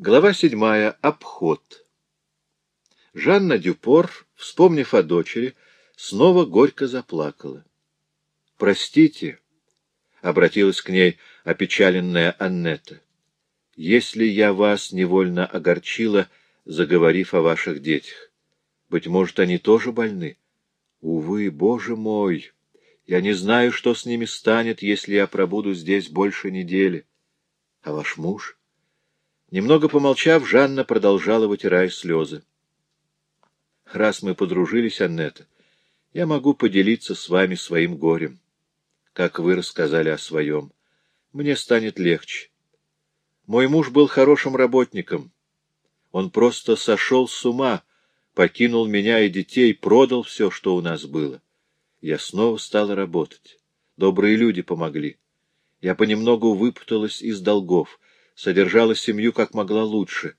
Глава седьмая. Обход. Жанна Дюпор, вспомнив о дочери, снова горько заплакала. «Простите», — обратилась к ней опечаленная Аннета, — «если я вас невольно огорчила, заговорив о ваших детях. Быть может, они тоже больны? Увы, Боже мой, я не знаю, что с ними станет, если я пробуду здесь больше недели. А ваш муж?» Немного помолчав, Жанна продолжала, вытирая слезы. «Раз мы подружились, Аннета, я могу поделиться с вами своим горем, как вы рассказали о своем. Мне станет легче. Мой муж был хорошим работником. Он просто сошел с ума, покинул меня и детей, продал все, что у нас было. Я снова стала работать. Добрые люди помогли. Я понемногу выпуталась из долгов, содержала семью как могла лучше.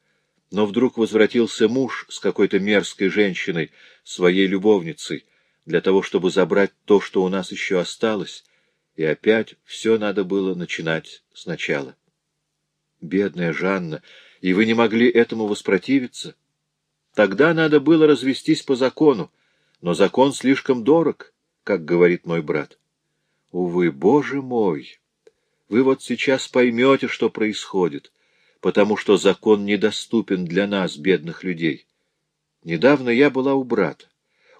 Но вдруг возвратился муж с какой-то мерзкой женщиной, своей любовницей, для того, чтобы забрать то, что у нас еще осталось, и опять все надо было начинать сначала. Бедная Жанна, и вы не могли этому воспротивиться? Тогда надо было развестись по закону, но закон слишком дорог, как говорит мой брат. Увы, боже мой! Вы вот сейчас поймете, что происходит, потому что закон недоступен для нас, бедных людей. Недавно я была у брата.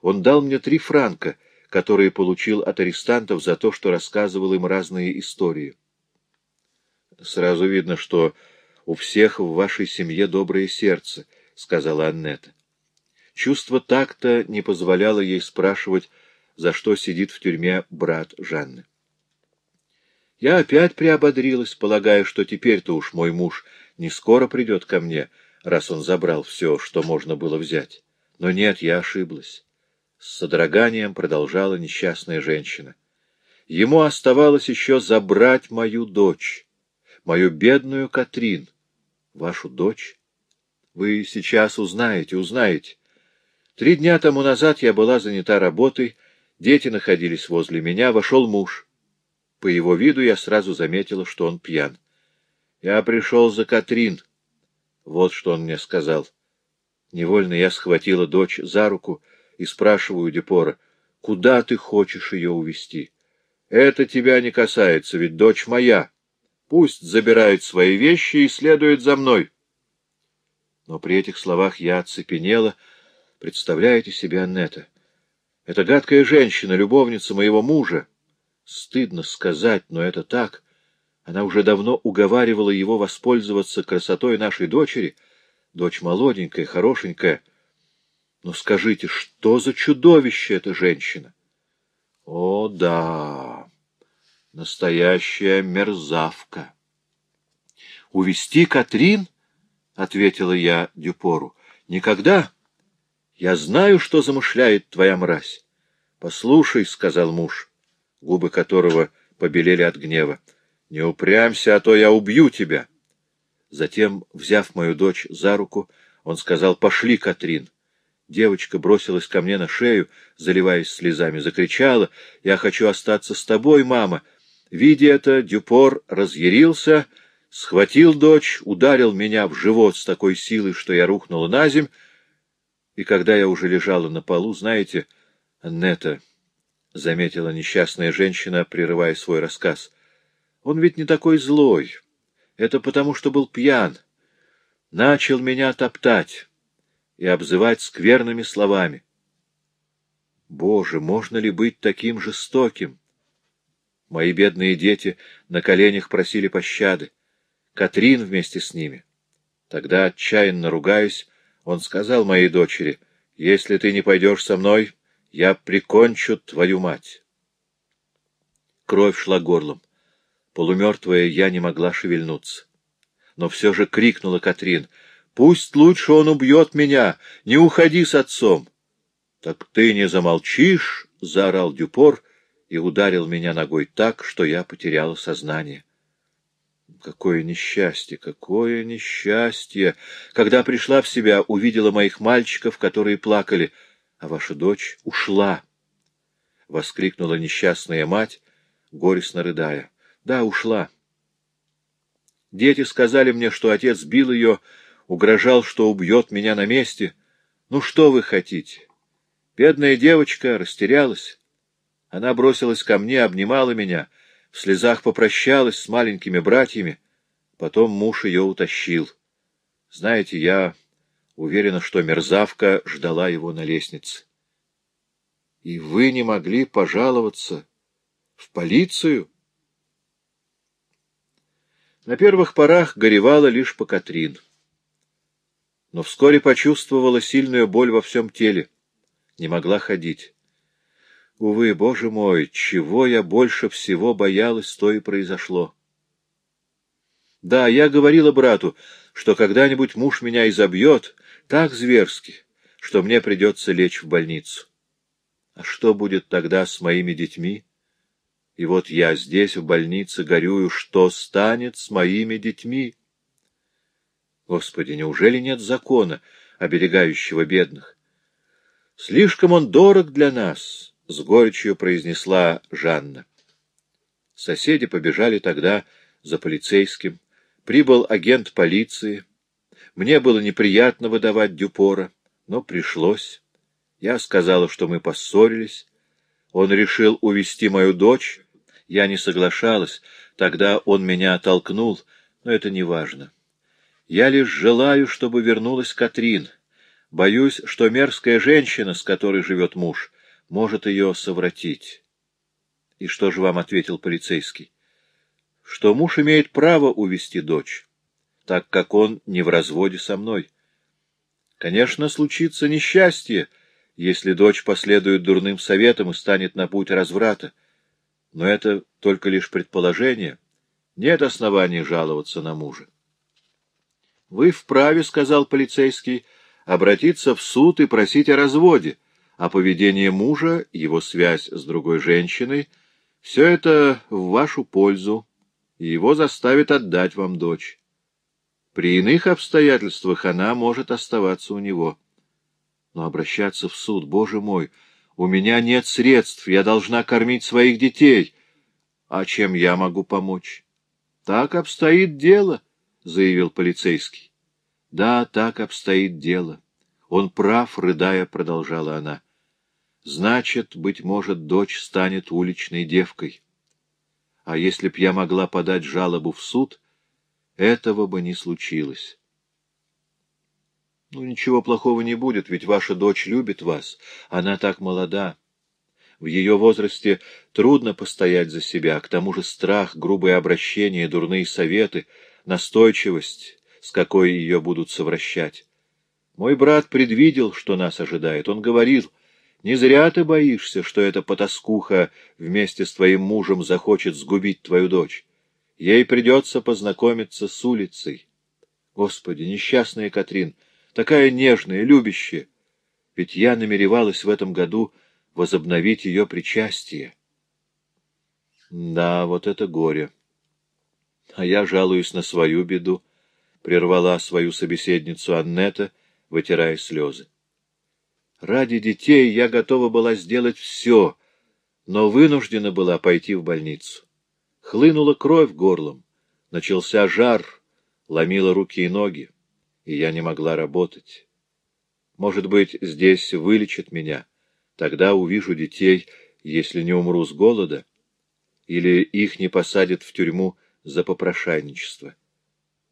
Он дал мне три франка, которые получил от арестантов за то, что рассказывал им разные истории. Сразу видно, что у всех в вашей семье доброе сердце, — сказала Аннета. Чувство так-то не позволяло ей спрашивать, за что сидит в тюрьме брат Жанны. Я опять приободрилась, полагая, что теперь-то уж мой муж не скоро придет ко мне, раз он забрал все, что можно было взять. Но нет, я ошиблась. С содроганием продолжала несчастная женщина. Ему оставалось еще забрать мою дочь, мою бедную Катрин. Вашу дочь? Вы сейчас узнаете, узнаете. Три дня тому назад я была занята работой, дети находились возле меня, вошел муж — по его виду я сразу заметила, что он пьян. «Я пришел за Катрин», — вот что он мне сказал. Невольно я схватила дочь за руку и спрашиваю Депора, «Куда ты хочешь ее увезти?» «Это тебя не касается, ведь дочь моя. Пусть забирает свои вещи и следует за мной». Но при этих словах я оцепенела. Представляете себе, Аннета? Это гадкая женщина, любовница моего мужа. Стыдно сказать, но это так. Она уже давно уговаривала его воспользоваться красотой нашей дочери. Дочь молоденькая, хорошенькая. Но скажите, что за чудовище эта женщина? О, да, настоящая мерзавка. Увести Катрин? — ответила я Дюпору. — Никогда. Я знаю, что замышляет твоя мразь. — Послушай, — сказал муж, губы которого побелели от гнева. — Не упрямься, а то я убью тебя. Затем, взяв мою дочь за руку, он сказал, — Пошли, Катрин. Девочка бросилась ко мне на шею, заливаясь слезами, закричала, — Я хочу остаться с тобой, мама. Видя это, Дюпор разъярился, схватил дочь, ударил меня в живот с такой силой, что я рухнула на земь, и когда я уже лежала на полу, знаете, Аннета, — заметила несчастная женщина, прерывая свой рассказ. — Он ведь не такой злой. Это потому, что был пьян. Начал меня топтать и обзывать скверными словами. Боже, можно ли быть таким жестоким? Мои бедные дети на коленях просили пощады. Катрин вместе с ними. Тогда, отчаянно ругаясь, он сказал моей дочери, «Если ты не пойдешь со мной, я прикончу твою мать. Кровь шла горлом. Полумертвая я не могла шевельнуться. Но все же крикнула Катрин. «Пусть лучше он убьет меня! Не уходи с отцом!» «Так ты не замолчишь!» — заорал Дюпор и ударил меня ногой так, что я потеряла сознание. Какое несчастье, какое несчастье! Когда пришла в себя, увидела моих мальчиков, которые плакали — а ваша дочь ушла! — воскликнула несчастная мать, горестно рыдая. — Да, ушла. Дети сказали мне, что отец бил ее, угрожал, что убьет меня на месте. Ну что вы хотите? Бедная девочка растерялась. Она бросилась ко мне, обнимала меня, в слезах попрощалась с маленькими братьями. Потом муж ее утащил. Знаете, я уверена, что мерзавка ждала его на лестнице. И вы не могли пожаловаться в полицию? На первых порах горевала лишь по Катрин. Но вскоре почувствовала сильную боль во всем теле. Не могла ходить. Увы, боже мой, чего я больше всего боялась, то и произошло. Да, я говорила брату, что когда-нибудь муж меня изобьет так зверски, что мне придется лечь в больницу. А что будет тогда с моими детьми? И вот я здесь, в больнице, горюю, что станет с моими детьми? Господи, неужели нет закона, оберегающего бедных? Слишком он дорог для нас, — с горечью произнесла Жанна. Соседи побежали тогда за полицейским. Прибыл агент полиции. Мне было неприятно выдавать Дюпора, но пришлось. Я сказала, что мы поссорились. Он решил увести мою дочь, я не соглашалась, тогда он меня оттолкнул, но это не важно. Я лишь желаю, чтобы вернулась Катрин. Боюсь, что мерзкая женщина, с которой живет муж, может ее совратить. И что же вам ответил полицейский? Что муж имеет право увести дочь, так как он не в разводе со мной. Конечно, случится несчастье, если дочь последует дурным советам и станет на путь разврата. Но это только лишь предположение. Нет оснований жаловаться на мужа. — Вы вправе, — сказал полицейский, — обратиться в суд и просить о разводе, а поведение мужа, его связь с другой женщиной — все это в вашу пользу, и его заставит отдать вам дочь. При иных обстоятельствах она может оставаться у него. Но обращаться в суд, боже мой, — у меня нет средств, я должна кормить своих детей. А чем я могу помочь? Так обстоит дело, — заявил полицейский. Да, так обстоит дело. Он прав, рыдая, продолжала она. Значит, быть может, дочь станет уличной девкой. А если б я могла подать жалобу в суд, этого бы не случилось. Ну, ничего плохого не будет, ведь ваша дочь любит вас. Она так молода. В ее возрасте трудно постоять за себя, к тому же страх, грубое обращение, дурные советы, настойчивость, с какой ее будут совращать. Мой брат предвидел, что нас ожидает. Он говорил, не зря ты боишься, что эта потаскуха вместе с твоим мужем захочет сгубить твою дочь. Ей придется познакомиться с улицей. Господи, несчастная Катрин! — такая нежная, любящая. Ведь я намеревалась в этом году возобновить ее причастие. Да, вот это горе. А я жалуюсь на свою беду, — прервала свою собеседницу Аннета, вытирая слезы. Ради детей я готова была сделать все, но вынуждена была пойти в больницу. Хлынула кровь горлом, начался жар, ломила руки и ноги и я не могла работать. Может быть, здесь вылечат меня, тогда увижу детей, если не умру с голода, или их не посадят в тюрьму за попрошайничество.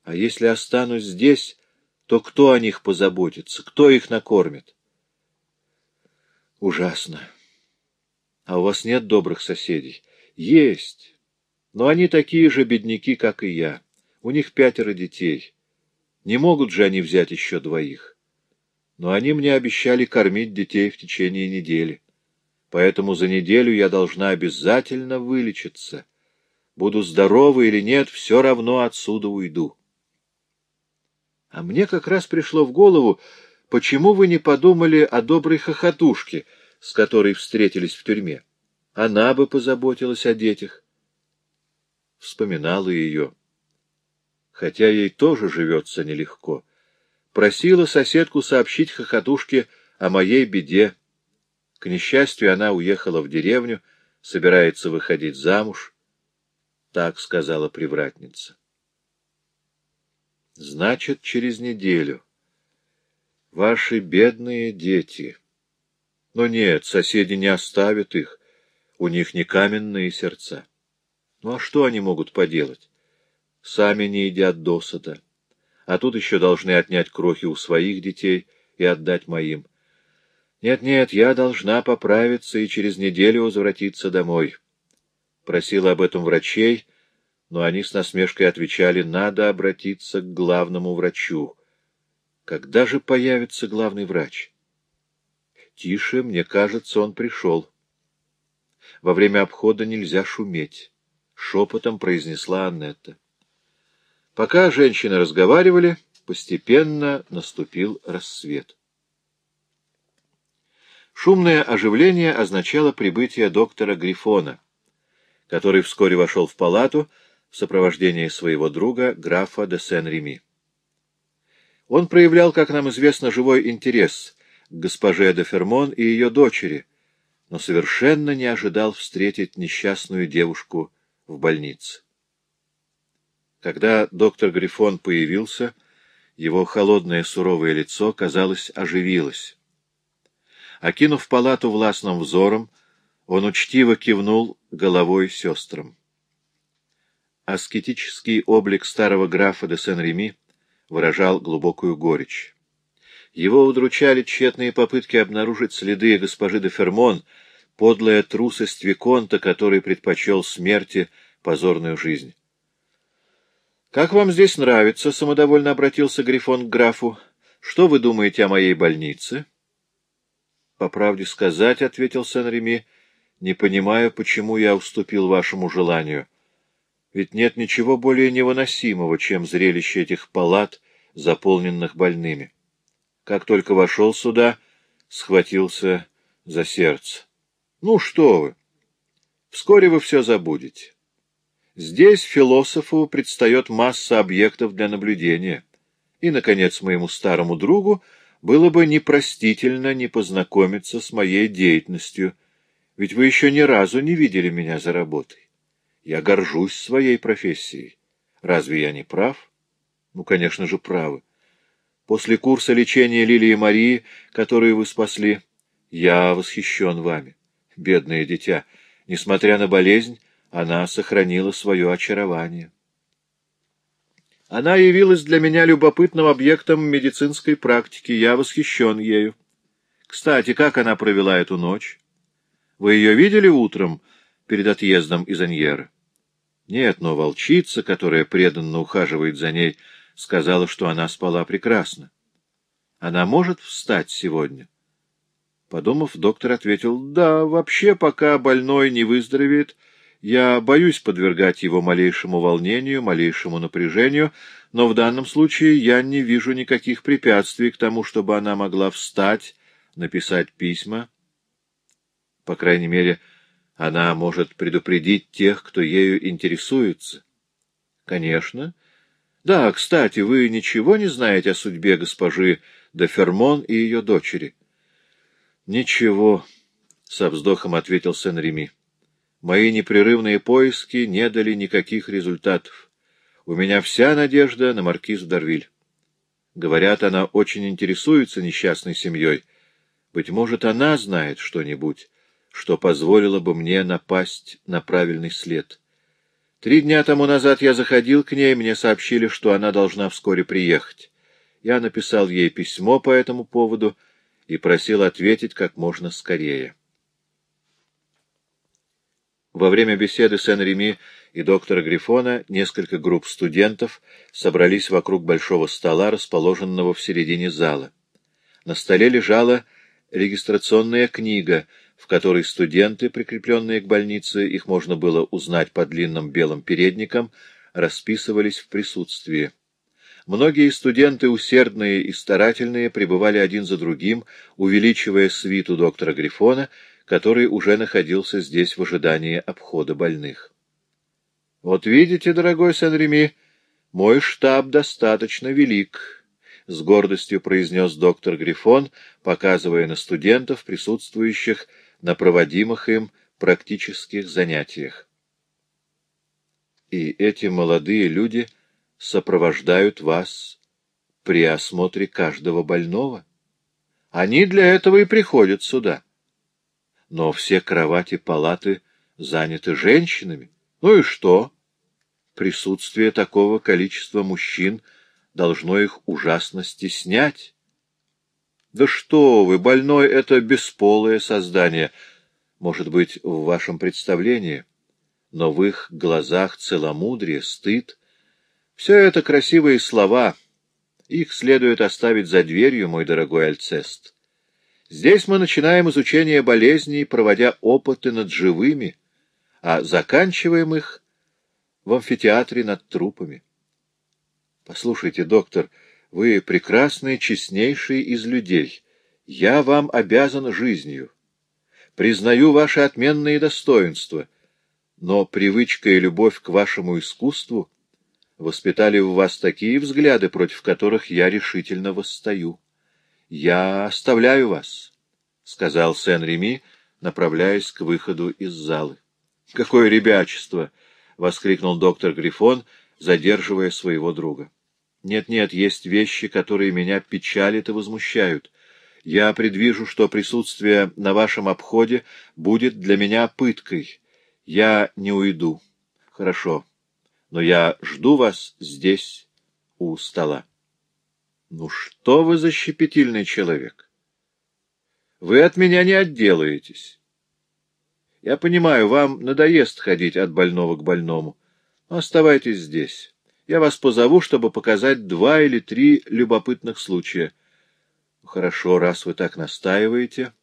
А если останусь здесь, то кто о них позаботится, кто их накормит? Ужасно. А у вас нет добрых соседей? Есть. Но они такие же бедняки, как и я. У них пятеро детей. Не могут же они взять еще двоих. Но они мне обещали кормить детей в течение недели. Поэтому за неделю я должна обязательно вылечиться. Буду здорова или нет, все равно отсюда уйду. А мне как раз пришло в голову, почему вы не подумали о доброй хохотушке, с которой встретились в тюрьме. Она бы позаботилась о детях. Вспоминала ее хотя ей тоже живется нелегко. Просила соседку сообщить хохотушке о моей беде. К несчастью, она уехала в деревню, собирается выходить замуж. Так сказала привратница. Значит, через неделю. Ваши бедные дети. Но нет, соседи не оставят их. У них не каменные сердца. Ну а что они могут поделать? Сами не едят досыта. А тут еще должны отнять крохи у своих детей и отдать моим. Нет-нет, я должна поправиться и через неделю возвратиться домой. Просила об этом врачей, но они с насмешкой отвечали, надо обратиться к главному врачу. Когда же появится главный врач? Тише, мне кажется, он пришел. Во время обхода нельзя шуметь, — шепотом произнесла Аннетта. Пока женщины разговаривали, постепенно наступил рассвет. Шумное оживление означало прибытие доктора Грифона, который вскоре вошел в палату в сопровождении своего друга, графа де Сен-Реми. Он проявлял, как нам известно, живой интерес к госпоже де Фермон и ее дочери, но совершенно не ожидал встретить несчастную девушку в больнице. Когда доктор Грифон появился, его холодное суровое лицо, казалось, оживилось. Окинув палату властным взором, он учтиво кивнул головой сестрам. Аскетический облик старого графа де Сен-Реми выражал глубокую горечь. Его удручали тщетные попытки обнаружить следы госпожи де Фермон, подлая трусость Виконта, который предпочел смерти позорную жизнь. — Как вам здесь нравится? — самодовольно обратился Грифон к графу. — Что вы думаете о моей больнице? —— По правде сказать, — ответил Сен-Реми, — не понимаю, почему я уступил вашему желанию. Ведь нет ничего более невыносимого, чем зрелище этих палат, заполненных больными. Как только вошел сюда, схватился за сердце. Ну что вы! Вскоре вы все забудете. Здесь философу предстает масса объектов для наблюдения. И, наконец, моему старому другу было бы непростительно не познакомиться с моей деятельностью, ведь вы еще ни разу не видели меня за работой. Я горжусь своей профессией. Разве я не прав? Ну, конечно же, правы. После курса лечения Лилии Марии, которую вы спасли, я восхищен вами. Бедное дитя, несмотря на болезнь, она сохранила свое очарование. Она явилась для меня любопытным объектом медицинской практики. Я восхищен ею. Кстати, как она провела эту ночь? Вы ее видели утром перед отъездом из Аньера? Нет, но волчица, которая преданно ухаживает за ней, сказала, что она спала прекрасно. Она может встать сегодня? Подумав, доктор ответил, да, вообще, пока больной не выздоровеет, я боюсь подвергать его малейшему волнению, малейшему напряжению, но в данном случае я не вижу никаких препятствий к тому, чтобы она могла встать, написать письма. По крайней мере, она может предупредить тех, кто ею интересуется. Конечно. Да, кстати, вы ничего не знаете о судьбе госпожи де Фермон и ее дочери? Ничего, — со вздохом ответил Сен-Реми. Мои непрерывные поиски не дали никаких результатов. У меня вся надежда на маркиз Дарвиль. Говорят, она очень интересуется несчастной семьей. Быть может, она знает что-нибудь, что позволило бы мне напасть на правильный след. Три дня тому назад я заходил к ней, мне сообщили, что она должна вскоре приехать. Я написал ей письмо по этому поводу и просил ответить как можно скорее. Во время беседы Сен-Реми и доктора Грифона несколько групп студентов собрались вокруг большого стола, расположенного в середине зала. На столе лежала регистрационная книга, в которой студенты, прикрепленные к больнице, их можно было узнать по длинным белым передникам, расписывались в присутствии. Многие студенты, усердные и старательные, пребывали один за другим, увеличивая свиту доктора Грифона, который уже находился здесь в ожидании обхода больных. — Вот видите, дорогой Сен-Реми, мой штаб достаточно велик, — с гордостью произнес доктор Грифон, показывая на студентов, присутствующих на проводимых им практических занятиях. И эти молодые люди сопровождают вас при осмотре каждого больного. Они для этого и приходят сюда. Но все кровати палаты заняты женщинами. Ну и что? Присутствие такого количества мужчин должно их ужасно стеснять. Да что вы, больной — это бесполое создание. Может быть, в вашем представлении, но в их глазах целомудрие, стыд. Все это красивые слова. Их следует оставить за дверью, мой дорогой Альцест. Здесь мы начинаем изучение болезней, проводя опыты над живыми, а заканчиваем их в амфитеатре над трупами. Послушайте, доктор, — вы прекрасный, честнейший из людей. Я вам обязан жизнью. Признаю ваши отменные достоинства, но привычка и любовь к вашему искусству воспитали в вас такие взгляды, против которых я решительно восстаю. Я оставляю вас, — сказал Сен-Реми, направляясь к выходу из залы. — Какое ребячество! — воскликнул доктор Грифон, задерживая своего друга. Нет-нет, есть вещи, которые меня печалят и возмущают. Я предвижу, что присутствие на вашем обходе будет для меня пыткой. Я не уйду. Хорошо. Но я жду вас здесь, у стола. Ну что вы за щепетильный человек? Вы от меня не отделаетесь. Я понимаю, вам надоест ходить от больного к больному. Оставайтесь здесь. Я вас позову, чтобы показать два или три любопытных случая. Хорошо, раз вы так настаиваете,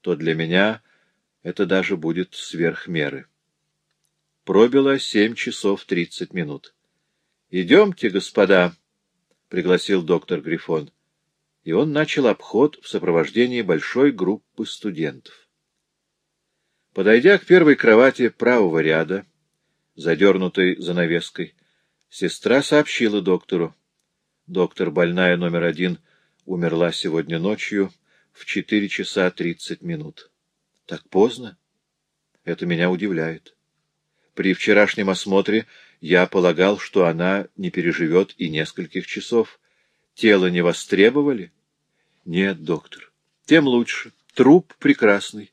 то для меня это даже будет сверх меры. Пробило семь часов тридцать минут. — Идемте, господа, — пригласил доктор Грифон. И он начал обход в сопровождении большой группы студентов. Подойдя к первой кровати правого ряда, задернутой занавеской, Сестра сообщила доктору. Доктор, больная номер один, умерла сегодня ночью в четыре часа тридцать минут. Так поздно? Это меня удивляет. При вчерашнем осмотре я полагал, что она не переживет и нескольких часов. Тело не востребовали? Нет, доктор. Тем лучше. Труп прекрасный.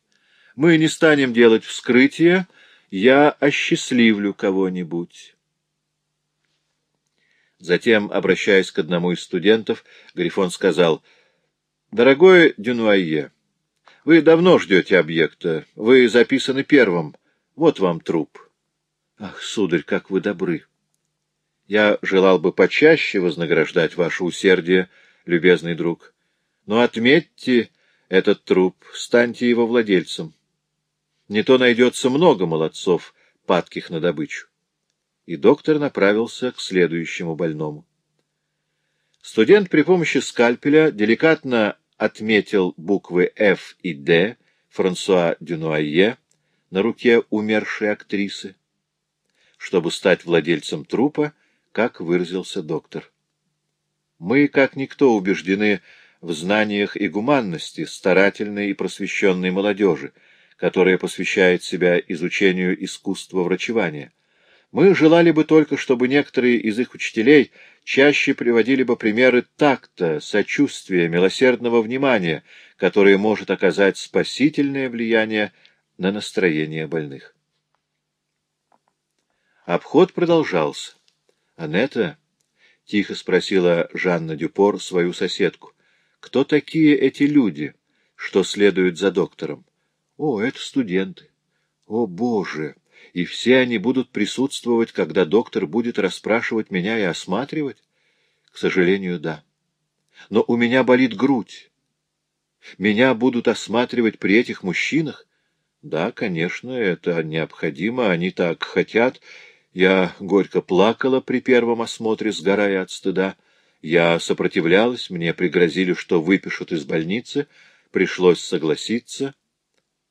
Мы не станем делать вскрытие, я осчастливлю кого-нибудь. Затем, обращаясь к одному из студентов, Грифон сказал, «Дорогой Дюнуайе, вы давно ждете объекта, вы записаны первым, вот вам труп». «Ах, сударь, как вы добры!» «Я желал бы почаще вознаграждать ваше усердие, любезный друг, но отметьте этот труп, станьте его владельцем. Не то найдется много молодцов, падких на добычу» и доктор направился к следующему больному. Студент при помощи скальпеля деликатно отметил буквы F и D Франсуа Дюнуайе на руке умершей актрисы, чтобы стать владельцем трупа, как выразился доктор. Мы, как никто, убеждены в знаниях и гуманности старательной и просвещенной молодежи, которая посвящает себя изучению искусства врачевания. Мы желали бы только, чтобы некоторые из их учителей чаще приводили бы примеры такта, сочувствия, милосердного внимания, которое может оказать спасительное влияние на настроение больных. Обход продолжался. «Анетта?» — тихо спросила Жанна Дюпор свою соседку. «Кто такие эти люди, что следуют за доктором?» «О, это студенты». «О, Боже!» и все они будут присутствовать, когда доктор будет расспрашивать меня и осматривать? К сожалению, да. Но у меня болит грудь. Меня будут осматривать при этих мужчинах? Да, конечно, это необходимо, они так хотят. Я горько плакала при первом осмотре, сгорая от стыда. Я сопротивлялась, мне пригрозили, что выпишут из больницы, пришлось согласиться.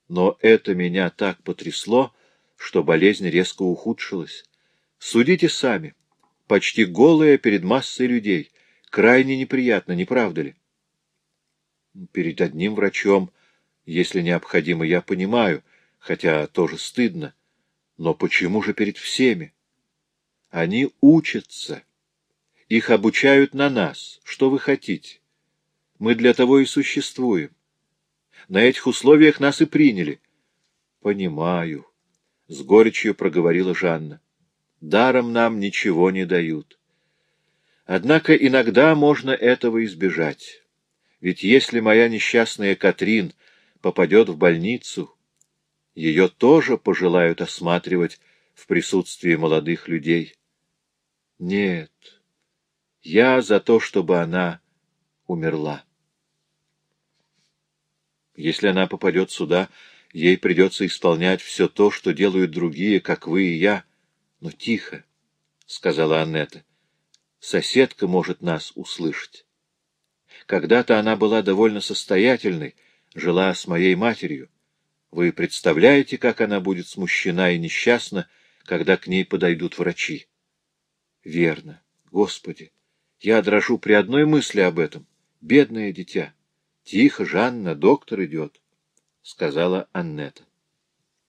Но это меня так потрясло, что болезнь резко ухудшилась. Судите сами. Почти голая перед массой людей. Крайне неприятно, не правда ли? Перед одним врачом, если необходимо, я понимаю, хотя тоже стыдно. Но почему же перед всеми? Они учатся. Их обучают на нас. Что вы хотите? Мы для того и существуем. На этих условиях нас и приняли. — Понимаю, — с горечью проговорила Жанна. — Даром нам ничего не дают. Однако иногда можно этого избежать. Ведь если моя несчастная Катрин попадет в больницу, ее тоже пожелают осматривать в присутствии молодых людей. Нет, я за то, чтобы она умерла. Если она попадет сюда, ей придется исполнять все то, что делают другие, как вы и я. Но тихо, — сказала Аннета. Соседка может нас услышать. Когда-то она была довольно состоятельной, жила с моей матерью. Вы представляете, как она будет смущена и несчастна, когда к ней подойдут врачи? Верно. Господи, я дрожу при одной мысли об этом. Бедное дитя. Тихо, Жанна, доктор идет, — сказала Аннета.